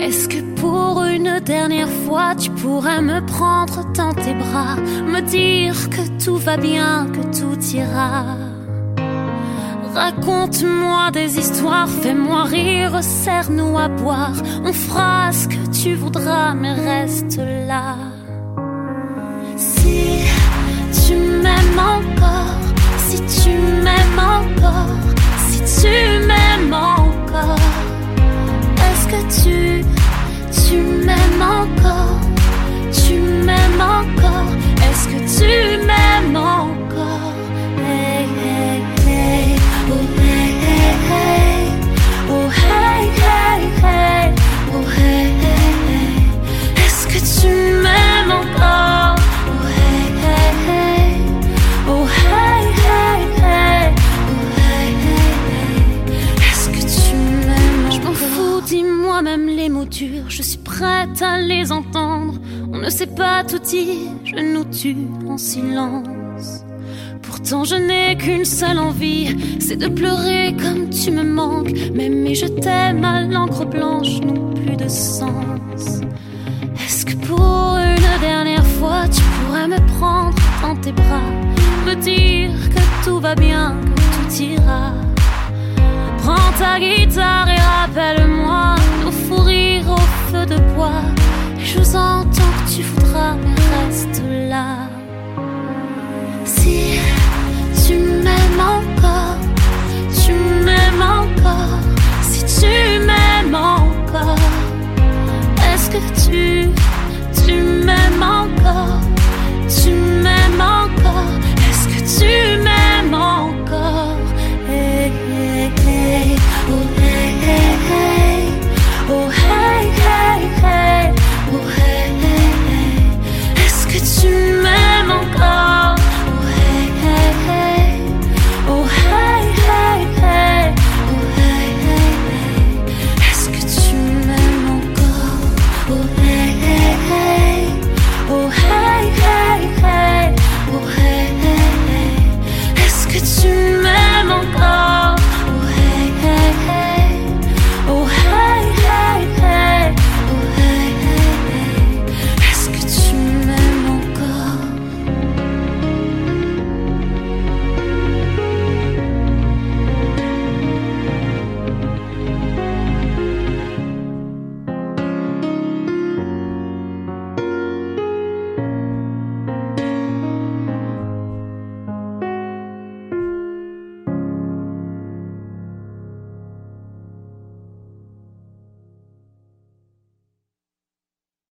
Est-ce que pour une dernière fois tu pourrais me prendre dans tes bras, me dire que tout va bien, que tout ira? Raconte-moi des histoires, fais-moi rire, serre-nous à boire. On fera ce que tu voudras, mais reste là. Si tu m'aimes encore, si tu m'aimes encore, m'aimes encore, tu m'aimes encore, est-ce que tu m'aimes encore? Je suis prête à les entendre. On ne sait pas tout dire, je nous tue en silence. Pourtant je n'ai qu'une seule envie, c'est de pleurer comme tu me manques. Même et je t'aime à l'encre blanche n'ont plus de sens. Est-ce que pour une dernière fois tu pourrais me prendre dans tes bras, me dire que tout va bien, que tout ira? Prends ta guitare et encore,